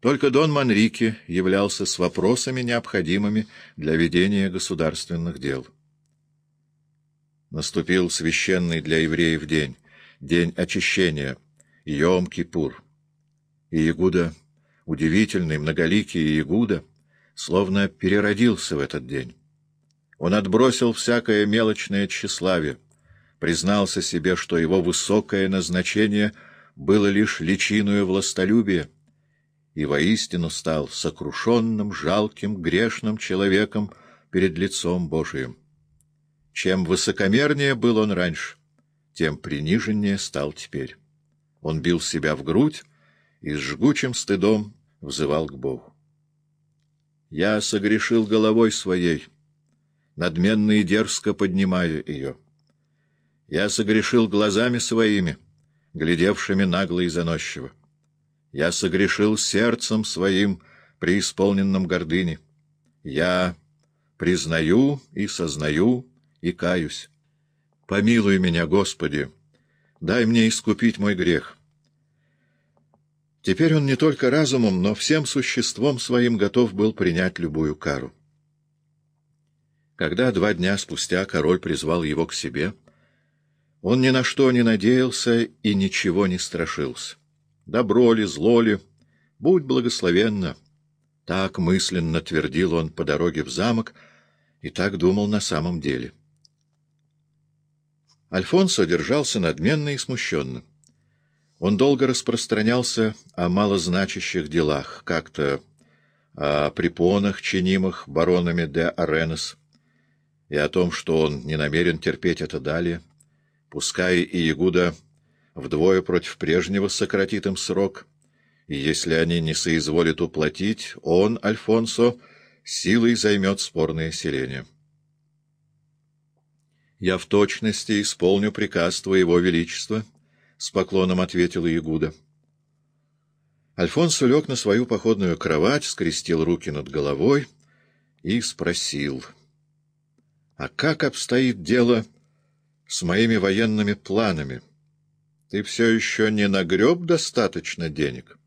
Только Дон Манрике являлся с вопросами, необходимыми для ведения государственных дел. Наступил священный для евреев день, день очищения, Йом-Кипур. И Ягуда, удивительный, многоликий Ягуда, словно переродился в этот день. Он отбросил всякое мелочное тщеславие, признался себе, что его высокое назначение было лишь личиною властолюбия, и воистину стал сокрушенным, жалким, грешным человеком перед лицом Божиим. Чем высокомернее был он раньше, тем приниженнее стал теперь. Он бил себя в грудь и с жгучим стыдом взывал к Богу. «Я согрешил головой своей, надменно и дерзко поднимая ее. Я согрешил глазами своими, глядевшими нагло и заносчиво. Я согрешил сердцем своим, преисполненным гордыни. Я признаю и сознаю и каюсь. Помилуй меня, Господи, дай мне искупить мой грех. Теперь он не только разумом, но всем существом своим готов был принять любую кару. Когда два дня спустя король призвал его к себе, он ни на что не надеялся и ничего не страшился. Добро ли, зло ли, будь благословенна. Так мысленно твердил он по дороге в замок и так думал на самом деле. Альфонсо держался надменно и смущенно. Он долго распространялся о малозначащих делах, как-то о препонах, чинимых баронами де Аренес, и о том, что он не намерен терпеть это далее, пускай и Ягуда вдвое против прежнего сократит им срок, и если они не соизволят уплатить, он, Альфонсо, силой займет спорное селение. «Я в точности исполню приказ Твоего Величества», — с поклоном ответила Ягуда. Альфонсо лег на свою походную кровать, скрестил руки над головой и спросил, «А как обстоит дело с моими военными планами?» Ты все еще не нагреб достаточно денег?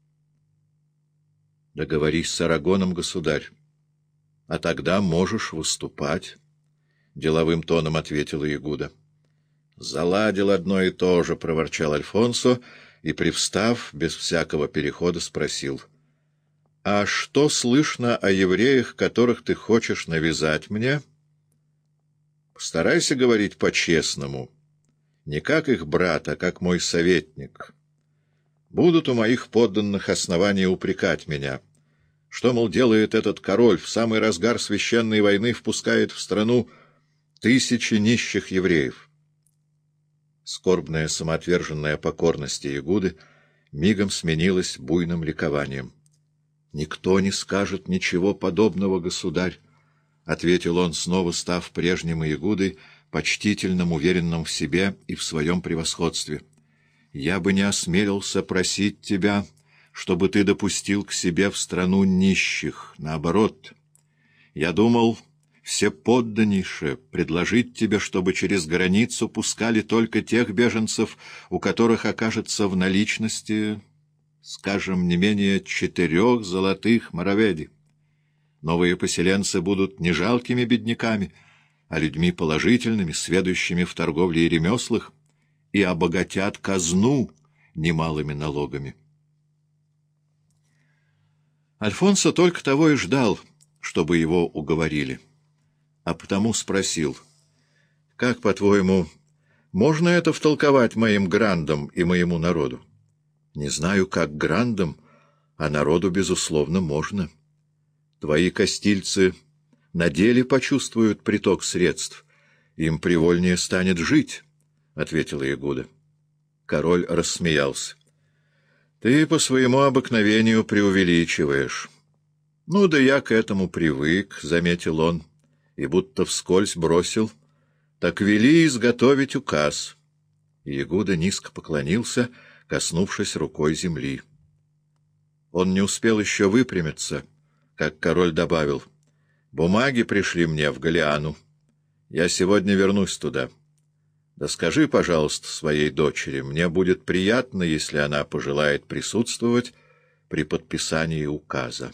Договорись с Арагоном, государь. А тогда можешь выступать, — деловым тоном ответила Ягуда. Заладил одно и то же, — проворчал Альфонсо, и, привстав, без всякого перехода спросил. — А что слышно о евреях, которых ты хочешь навязать мне? — Постарайся говорить по-честному. — не как их брат, а как мой советник. Будут у моих подданных основания упрекать меня. Что, мол, делает этот король, в самый разгар священной войны впускает в страну тысячи нищих евреев? Скорбная самоотверженная покорность Ягуды мигом сменилась буйным ликованием. — Никто не скажет ничего подобного, государь, — ответил он, снова став прежним Ягудой, — почтительным, уверенным в себе и в своем превосходстве. Я бы не осмелился просить тебя, чтобы ты допустил к себе в страну нищих. Наоборот, я думал, все подданнейше предложить тебе, чтобы через границу пускали только тех беженцев, у которых окажется в наличности, скажем, не менее четырех золотых мороведи. Новые поселенцы будут не жалкими бедняками — а людьми положительными, сведущими в торговле и ремеслах, и обогатят казну немалыми налогами. Альфонсо только того и ждал, чтобы его уговорили, а потому спросил, «Как, по-твоему, можно это втолковать моим грандам и моему народу?» «Не знаю, как грандам, а народу, безусловно, можно. Твои костильцы на деле почувствуют приток средств. Им привольнее станет жить, — ответила Ягуда. Король рассмеялся. — Ты по своему обыкновению преувеличиваешь. — Ну да я к этому привык, — заметил он, и будто вскользь бросил. — Так вели изготовить указ. Ягуда низко поклонился, коснувшись рукой земли. Он не успел еще выпрямиться, как король добавил — Бумаги пришли мне в Галиану. Я сегодня вернусь туда. Да скажи, пожалуйста, своей дочери, мне будет приятно, если она пожелает присутствовать при подписании указа.